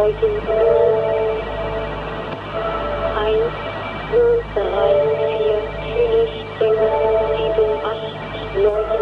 Drei, vier, fünf, sechs, sieben, acht, neun.